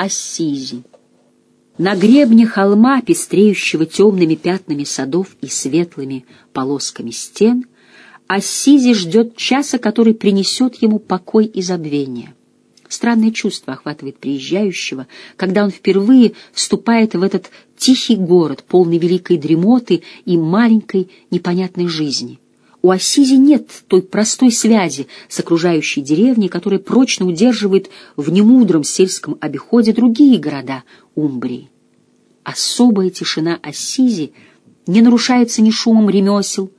Ассизи. На гребне холма, пестреющего темными пятнами садов и светлыми полосками стен, Ассизи ждет часа, который принесет ему покой и забвение. Странное чувство охватывает приезжающего, когда он впервые вступает в этот тихий город, полный великой дремоты и маленькой непонятной жизни. У Ассизи нет той простой связи с окружающей деревней, которая прочно удерживает в немудром сельском обиходе другие города Умбрии. Особая тишина Ассизи не нарушается ни шумом ремесел,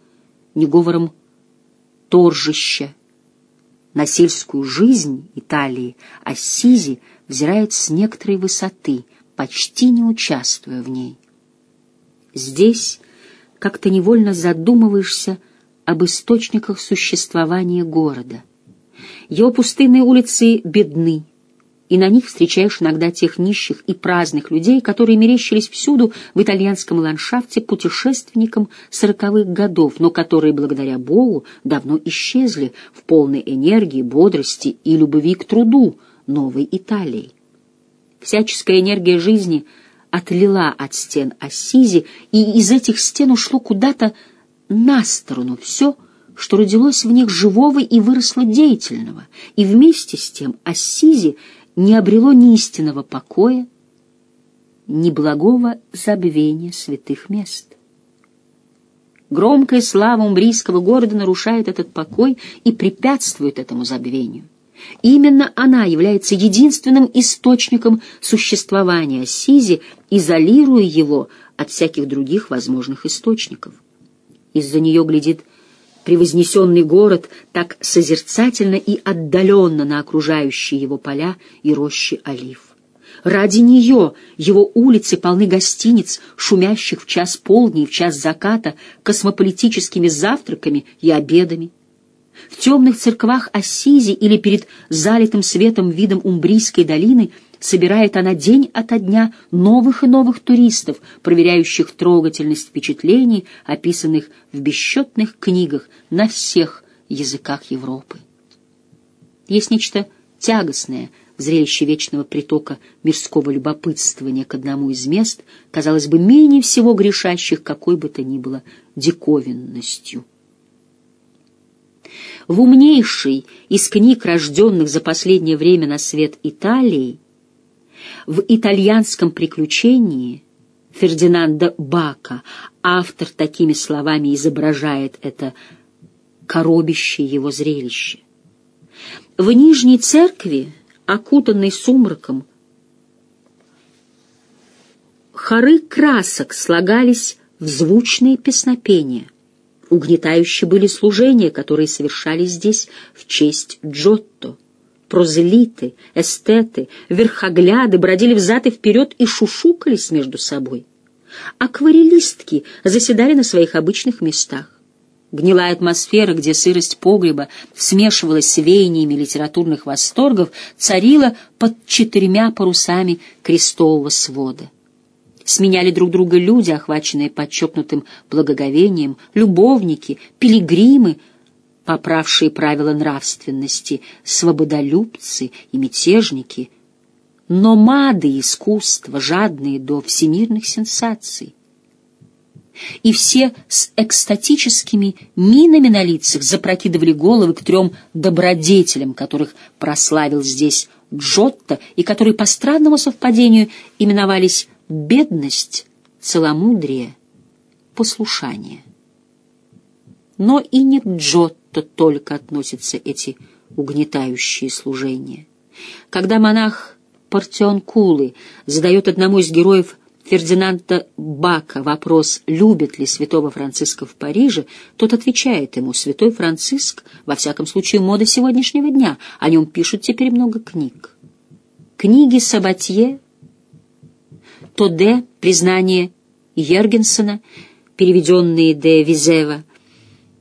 ни говором торжища, на сельскую жизнь Италии Ассизи взирает с некоторой высоты, почти не участвуя в ней. Здесь как-то невольно задумываешься об источниках существования города. Его пустынные улицы бедны, и на них встречаешь иногда тех нищих и праздных людей, которые мерещились всюду в итальянском ландшафте путешественникам сороковых годов, но которые, благодаря Богу, давно исчезли в полной энергии, бодрости и любви к труду новой Италии. Всяческая энергия жизни отлила от стен Ассизи, и из этих стен ушло куда-то на сторону все, что родилось в них живого и выросло деятельного, и вместе с тем Ассизи — не обрело ни истинного покоя, ни благого забвения святых мест. Громкая слава умбрийского города нарушает этот покой и препятствует этому забвению. Именно она является единственным источником существования Сизи, изолируя его от всяких других возможных источников. Из-за нее глядит превознесенный город так созерцательно и отдаленно на окружающие его поля и рощи олив. Ради нее его улицы полны гостиниц, шумящих в час полдня и в час заката, космополитическими завтраками и обедами. В темных церквах Ассизи или перед залитым светом видом Умбрийской долины – собирает она день ото дня новых и новых туристов, проверяющих трогательность впечатлений, описанных в бесчетных книгах на всех языках Европы. Есть нечто тягостное в зрелище вечного притока мирского любопытствования к одному из мест, казалось бы, менее всего грешащих какой бы то ни было диковинностью. В умнейшей из книг, рожденных за последнее время на свет Италии, в итальянском приключении Фердинанда Бака автор такими словами изображает это коробящее его зрелище. В Нижней церкви, окутанной сумраком, хоры красок слагались в звучные песнопения. Угнетающие были служения, которые совершались здесь в честь Джотто прозелиты, эстеты, верхогляды бродили взад и вперед и шушукались между собой. Акварелистки заседали на своих обычных местах. Гнилая атмосфера, где сырость погреба смешивалась с веяниями литературных восторгов, царила под четырьмя парусами крестового свода. Сменяли друг друга люди, охваченные подчеркнутым благоговением, любовники, пилигримы — поправшие правила нравственности, свободолюбцы и мятежники, номады искусства, жадные до всемирных сенсаций. И все с экстатическими минами на лицах запрокидывали головы к трем добродетелям, которых прославил здесь Джотто и которые по странному совпадению именовались бедность, целомудрие, послушание. Но и не Джотто то только относятся эти угнетающие служения. Когда монах Партионкулы задает одному из героев Фердинанда Бака вопрос, любит ли святого Франциска в Париже, тот отвечает ему, святой Франциск, во всяком случае, мода сегодняшнего дня, о нем пишут теперь много книг. Книги Сабатье, Тоде, признание Йергенсена, переведенные де Визева,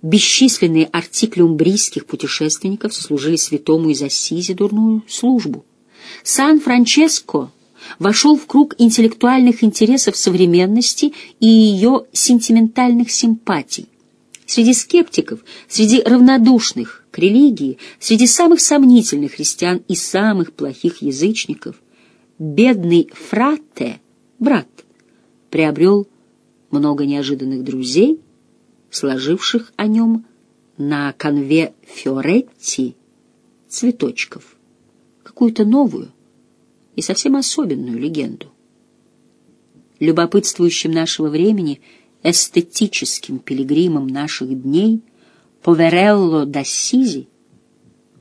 Бесчисленные артикли умбрийских путешественников служили святому из Ассизи дурную службу. Сан-Франческо вошел в круг интеллектуальных интересов современности и ее сентиментальных симпатий. Среди скептиков, среди равнодушных к религии, среди самых сомнительных христиан и самых плохих язычников бедный фрате, брат, приобрел много неожиданных друзей, сложивших о нем на конве Фиоретти цветочков какую-то новую и совсем особенную легенду. Любопытствующим нашего времени, эстетическим пилигримом наших дней, Поверелло d'Ассизи,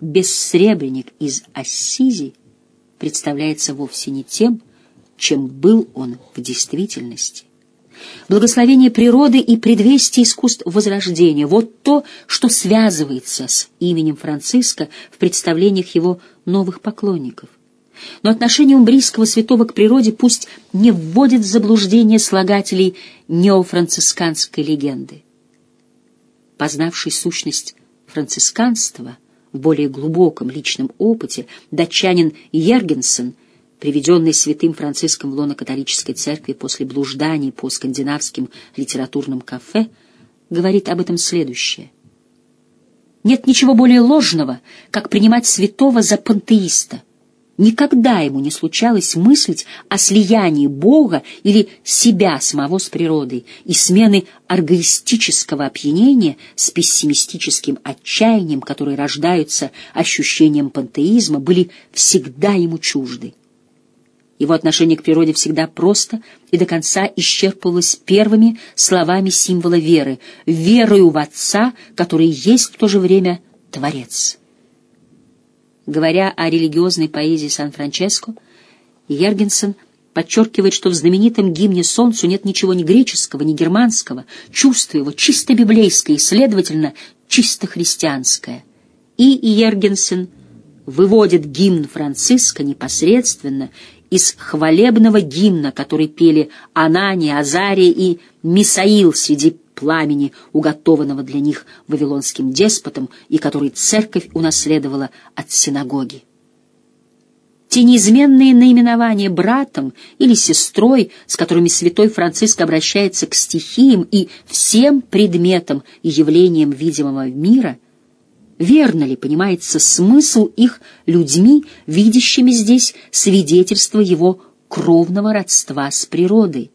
бессребренник из Ассизи, представляется вовсе не тем, чем был он в действительности. Благословение природы и предвестие искусств Возрождения — вот то, что связывается с именем Франциска в представлениях его новых поклонников. Но отношение умбрийского святого к природе пусть не вводит в заблуждение слагателей неофранцисканской легенды. Познавший сущность францисканства в более глубоком личном опыте, датчанин Ергенсен — приведенный святым Франциском в лоно католической церкви после блужданий по скандинавским литературным кафе, говорит об этом следующее. Нет ничего более ложного, как принимать святого за пантеиста. Никогда ему не случалось мыслить о слиянии Бога или себя самого с природой и смены аргоистического опьянения с пессимистическим отчаянием, которые рождаются ощущением пантеизма, были всегда ему чужды. Его отношение к природе всегда просто и до конца исчерпывалось первыми словами символа веры — верою в Отца, который есть в то же время Творец. Говоря о религиозной поэзии Сан-Франческо, Ергенсен подчеркивает, что в знаменитом гимне Солнцу нет ничего ни греческого, ни германского, чувство его чисто библейское и, следовательно, чисто христианское. И Ергенсен выводит гимн Франциска непосредственно из хвалебного гимна, который пели Анания, Азария и Мисаил среди пламени, уготованного для них вавилонским деспотом, и который церковь унаследовала от синагоги. Те неизменные наименования братом или сестрой, с которыми святой Франциск обращается к стихиям и всем предметам и явлениям видимого мира — верно ли понимается смысл их людьми, видящими здесь свидетельство его кровного родства с природой.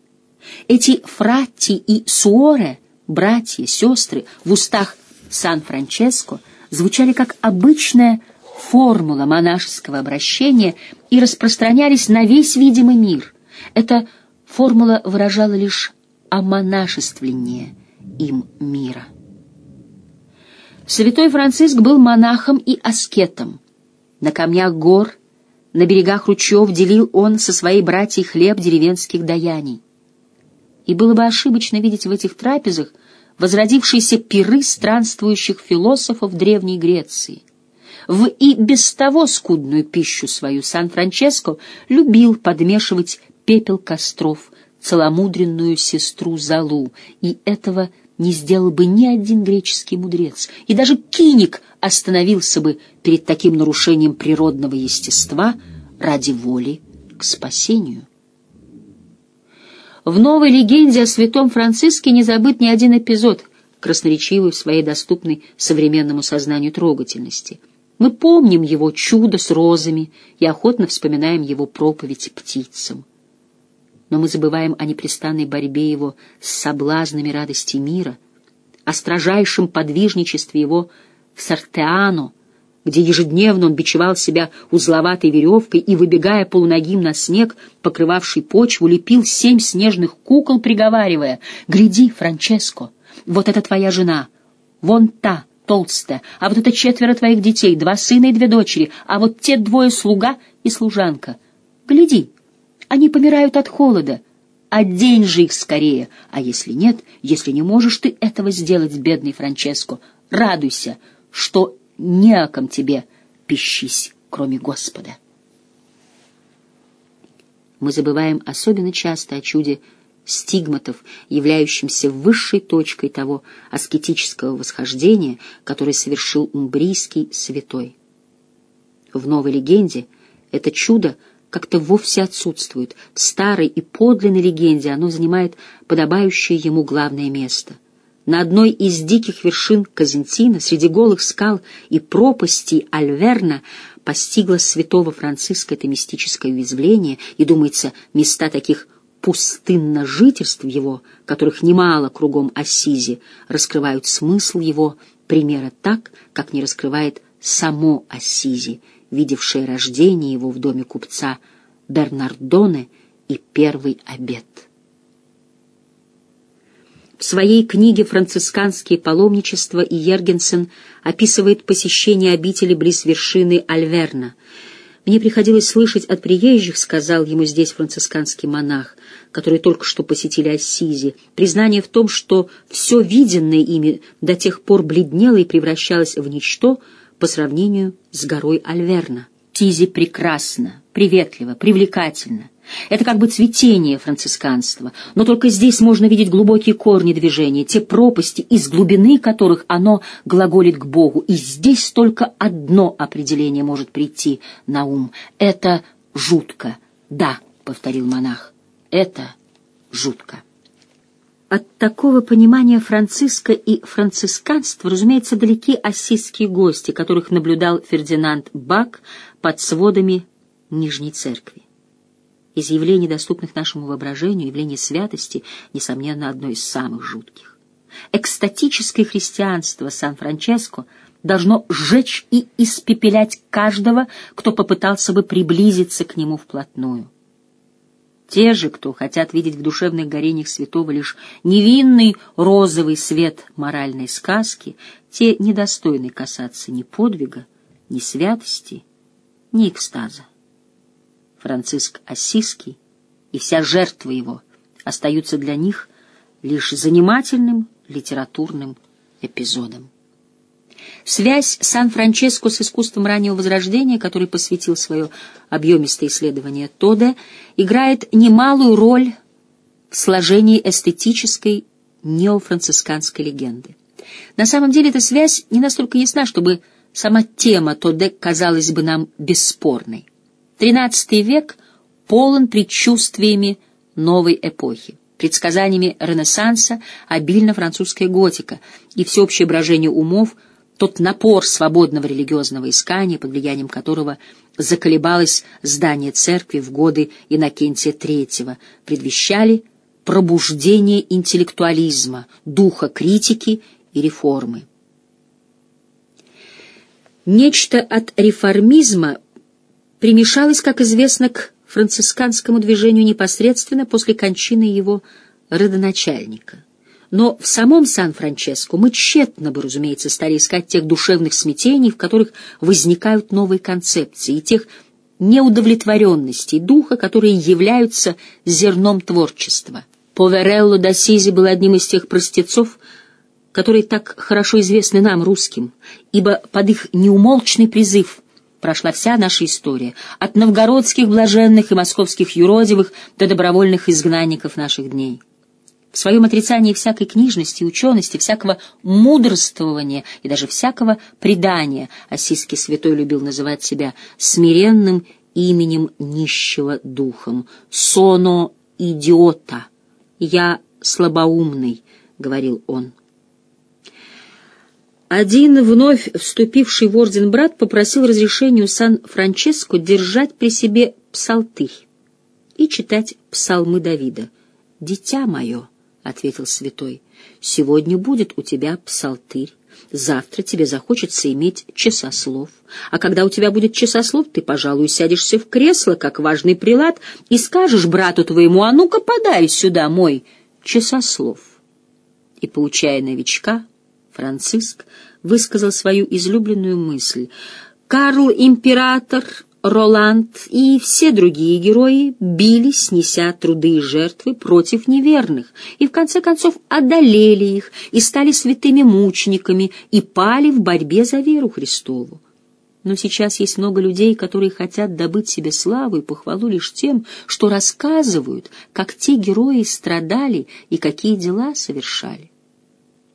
Эти фратти и суоре, братья, сестры, в устах Сан-Франческо звучали как обычная формула монашеского обращения и распространялись на весь видимый мир. Эта формула выражала лишь омонашествление им мира. Святой Франциск был монахом и аскетом. На камнях гор, на берегах ручьев делил он со своей братьей хлеб деревенских даяний. И было бы ошибочно видеть в этих трапезах возродившиеся пиры странствующих философов Древней Греции. В и без того скудную пищу свою Сан-Франческо любил подмешивать пепел костров, целомудренную сестру Залу, и этого – не сделал бы ни один греческий мудрец, и даже киник остановился бы перед таким нарушением природного естества ради воли к спасению. В новой легенде о святом Франциске не забыт ни один эпизод, красноречивый в своей доступной современному сознанию трогательности. Мы помним его чудо с розами и охотно вспоминаем его проповедь птицам но мы забываем о непрестанной борьбе его с соблазнами радости мира, о строжайшем подвижничестве его в Сартеано, где ежедневно он бичевал себя узловатой веревкой и, выбегая полуногим на снег, покрывавший почву, лепил семь снежных кукол, приговаривая «Гляди, Франческо, вот это твоя жена, вон та, толстая, а вот это четверо твоих детей, два сына и две дочери, а вот те двое слуга и служанка. Гляди, они помирают от холода. Одень же их скорее. А если нет, если не можешь ты этого сделать, бедный Франческо, радуйся, что не о ком тебе пищись, кроме Господа. Мы забываем особенно часто о чуде стигматов, являющимся высшей точкой того аскетического восхождения, которое совершил умбрийский святой. В новой легенде это чудо — как-то вовсе отсутствует. В старой и подлинной легенде оно занимает подобающее ему главное место. На одной из диких вершин Казентина, среди голых скал и пропастей Альверна, постигло святого Франциска это мистическое уязвление, и, думается, места таких пустынно-жительств его, которых немало кругом Ассизи, раскрывают смысл его примера так, как не раскрывает само Ассизи, видевшее рождение его в доме купца Бернардоне и первый обед. В своей книге «Францисканские паломничества» и Ергенсен описывает посещение обители близ вершины Альверна. «Мне приходилось слышать от приезжих, — сказал ему здесь францисканский монах, которые только что посетили Ассизи, признание в том, что все виденное ими до тех пор бледнело и превращалось в ничто по сравнению с горой Альверна. Тизи прекрасно, приветливо, привлекательно. Это как бы цветение францисканства, но только здесь можно видеть глубокие корни движения, те пропасти, из глубины которых оно глаголит к Богу. И здесь только одно определение может прийти на ум. Это жутко. Да, — повторил монах, — это жутко. От такого понимания Франциска и францисканства, разумеется, далеки ассизские гости, которых наблюдал Фердинанд Бак под сводами Нижней Церкви. Из явлений, доступных нашему воображению, явление святости, несомненно, одно из самых жутких. Экстатическое христианство Сан-Франческо должно сжечь и испепелять каждого, кто попытался бы приблизиться к нему вплотную. Те же, кто хотят видеть в душевных горениях святого лишь невинный розовый свет моральной сказки, те недостойны касаться ни подвига, ни святости, ни экстаза. Франциск Осиский и вся жертва его остаются для них лишь занимательным литературным эпизодом. Связь Сан-Франческо с искусством раннего Возрождения, который посвятил свое объемистое исследование Тоде, играет немалую роль в сложении эстетической неофранцисканской легенды. На самом деле эта связь не настолько ясна, чтобы сама тема Тоде казалась бы нам бесспорной. XIII век полон предчувствиями новой эпохи, предсказаниями Ренессанса, обильно французская готика и всеобщее брожение умов, тот напор свободного религиозного искания, под влиянием которого заколебалось здание церкви в годы Иннокентия III, предвещали пробуждение интеллектуализма, духа критики и реформы. Нечто от реформизма примешалась, как известно, к францисканскому движению непосредственно после кончины его родоначальника. Но в самом Сан-Франческо мы тщетно бы, разумеется, стали искать тех душевных смятений, в которых возникают новые концепции, и тех неудовлетворенностей духа, которые являются зерном творчества. Поверелло да Сизи был одним из тех простецов, которые так хорошо известны нам, русским, ибо под их неумолчный призыв прошла вся наша история, от новгородских блаженных и московских юродивых до добровольных изгнанников наших дней. В своем отрицании всякой книжности, учености, всякого мудрствования и даже всякого предания Осиский святой любил называть себя смиренным именем нищего духом, соно идиота, я слабоумный, — говорил он. Один вновь вступивший в орден брат попросил разрешения у Сан-Франческо держать при себе псалтырь и читать псалмы Давида. «Дитя мое», — ответил святой, — «сегодня будет у тебя псалтырь, завтра тебе захочется иметь часослов, а когда у тебя будет часослов, ты, пожалуй, сядешься в кресло, как важный прилад, и скажешь брату твоему, а ну-ка подай сюда мой часослов». И, получая новичка, Франциск высказал свою излюбленную мысль. Карл Император, Роланд и все другие герои бились, неся труды и жертвы против неверных, и в конце концов одолели их, и стали святыми мучениками, и пали в борьбе за веру Христову. Но сейчас есть много людей, которые хотят добыть себе славу и похвалу лишь тем, что рассказывают, как те герои страдали и какие дела совершали.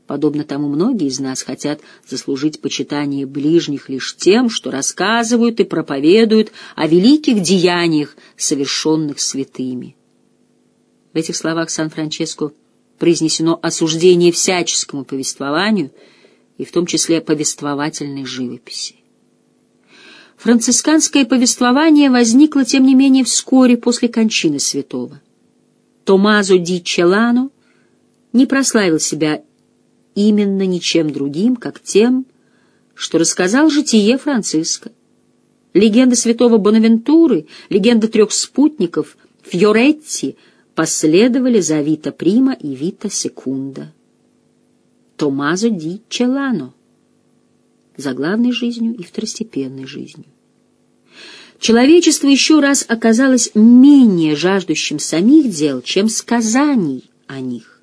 Подобно тому, многие из нас хотят заслужить почитание ближних лишь тем, что рассказывают и проповедуют о великих деяниях, совершенных святыми. В этих словах Сан-Франческо произнесено осуждение всяческому повествованию и в том числе повествовательной живописи. Францисканское повествование возникло, тем не менее, вскоре после кончины святого. Томазо ди Челано не прославил себя именно ничем другим, как тем, что рассказал житие Франциска. Легенда святого Бонавентуры, легенда трех спутников, Фьоретти последовали за Вита Прима и Вита Секунда. Томазо ди Челано за главной жизнью и второстепенной жизнью. Человечество еще раз оказалось менее жаждущим самих дел, чем сказаний о них.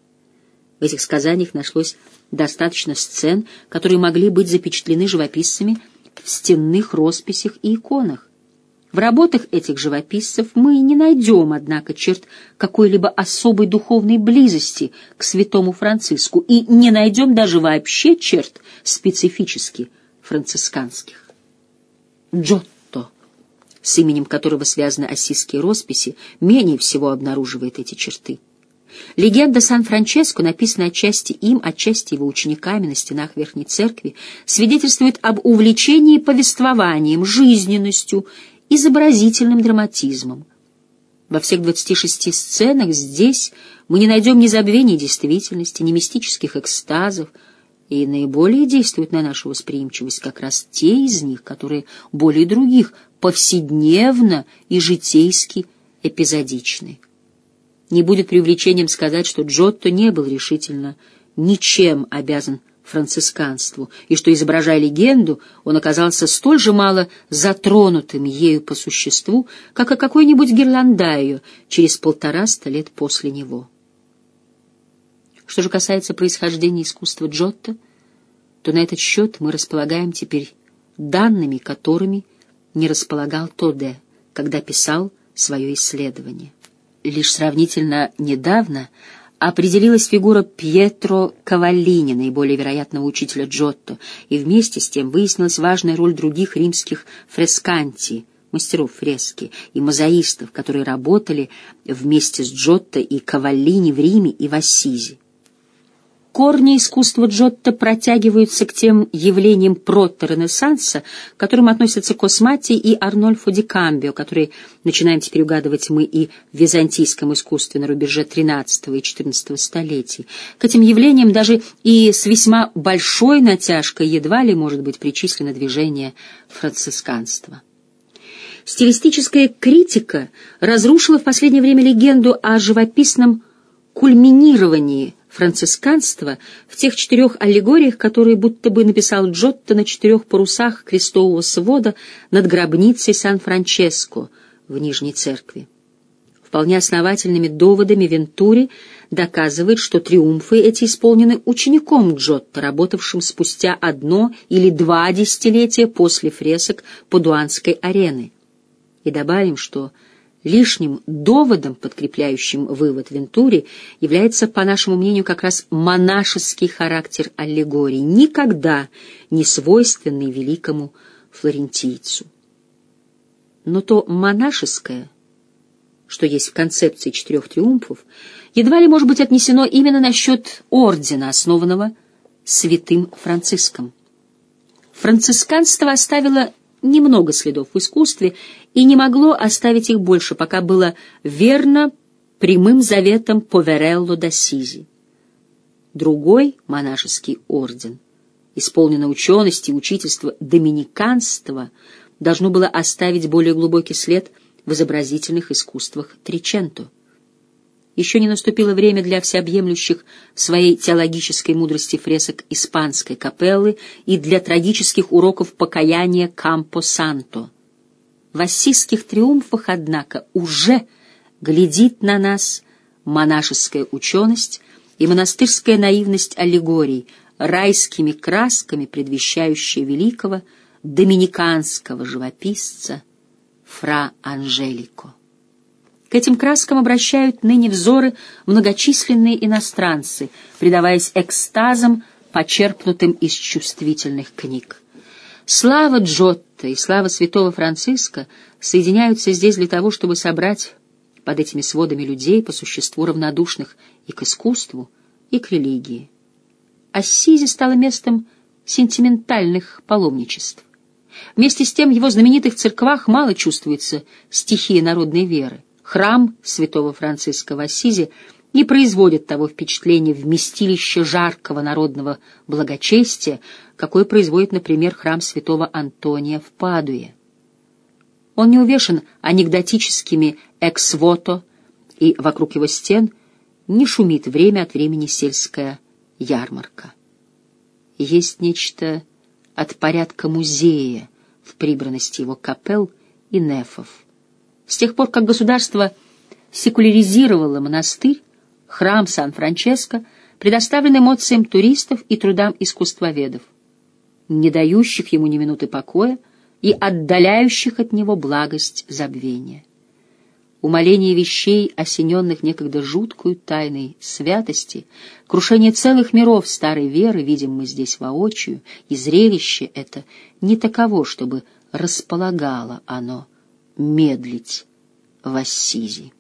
В этих сказаниях нашлось достаточно сцен, которые могли быть запечатлены живописцами в стенных росписях и иконах. В работах этих живописцев мы не найдем, однако, черт какой-либо особой духовной близости к святому Франциску и не найдем даже вообще черт специфически францисканских. Джотто, с именем которого связаны ассизские росписи, менее всего обнаруживает эти черты. Легенда Сан-Франческо, написанная отчасти им, отчасти его учениками на стенах Верхней Церкви, свидетельствует об увлечении повествованием, жизненностью, изобразительным драматизмом. Во всех 26 сценах здесь мы не найдем ни забвения действительности, ни мистических экстазов, и наиболее действуют на нашу восприимчивость как раз те из них, которые более других повседневно и житейски эпизодичны. Не будет преувеличением сказать, что Джотто не был решительно ничем обязан францисканству, и что, изображая легенду, он оказался столь же мало затронутым ею по существу, как и какой-нибудь Гирландаю через полтораста лет после него. Что же касается происхождения искусства Джотто, то на этот счет мы располагаем теперь данными, которыми не располагал Тоде, когда писал свое исследование. Лишь сравнительно недавно определилась фигура Пьетро Каваллини, наиболее вероятного учителя Джотто, и вместе с тем выяснилась важная роль других римских фресканти, мастеров фрески и мозаистов, которые работали вместе с Джотто и Каваллини в Риме и в Ассизи. Корни искусства Джотто протягиваются к тем явлениям прото-ренессанса, к которым относятся Космати и Арнольфо ди Камбио, которые начинаем теперь угадывать мы и в византийском искусстве на рубеже XIII и XIV столетий. К этим явлениям даже и с весьма большой натяжкой едва ли может быть причислено движение францисканства. Стилистическая критика разрушила в последнее время легенду о живописном кульминировании францисканства в тех четырех аллегориях, которые будто бы написал Джотто на четырех парусах крестового свода над гробницей Сан-Франческо в Нижней Церкви. Вполне основательными доводами Вентури доказывает, что триумфы эти исполнены учеником Джотто, работавшим спустя одно или два десятилетия после фресок Падуанской арены. И добавим, что Лишним доводом, подкрепляющим вывод Вентури, является, по нашему мнению, как раз монашеский характер аллегории, никогда не свойственный великому флорентийцу. Но то монашеское, что есть в концепции четырех триумфов, едва ли может быть отнесено именно насчет ордена, основанного святым Франциском. Францисканство оставило немного следов в искусстве и не могло оставить их больше, пока было верно прямым заветом Поверелло да Сизи. Другой монашеский орден, исполненный учености учительства доминиканства, должно было оставить более глубокий след в изобразительных искусствах Триченто. Еще не наступило время для всеобъемлющих своей теологической мудрости фресок испанской капеллы и для трагических уроков покаяния Кампо-Санто. В ассизских триумфах, однако, уже глядит на нас монашеская ученость и монастырская наивность аллегорий, райскими красками предвещающая великого доминиканского живописца Фра Анжелико. Этим краскам обращают ныне взоры многочисленные иностранцы, предаваясь экстазам, почерпнутым из чувствительных книг. Слава Джотто и слава святого Франциска соединяются здесь для того, чтобы собрать под этими сводами людей по существу равнодушных и к искусству, и к религии. Ассизи стало местом сентиментальных паломничеств. Вместе с тем в его знаменитых церквах мало чувствуется стихии народной веры. Храм святого Франциска в Ассизи не производит того впечатления вместилища жаркого народного благочестия, какое производит, например, храм святого Антония в Падуе. Он не увешан анекдотическими эксвото, и вокруг его стен не шумит время от времени сельская ярмарка. Есть нечто от порядка музея в прибранности его капел и нефов. С тех пор, как государство секуляризировало монастырь, храм Сан-Франческо предоставлен эмоциям туристов и трудам искусствоведов, не дающих ему ни минуты покоя, и отдаляющих от него благость забвения. Умоление вещей, осененных некогда жуткую тайной святости, крушение целых миров старой веры, видим мы здесь воочию, и зрелище это не таково, чтобы располагало оно медлить в Ассизи.